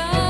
God.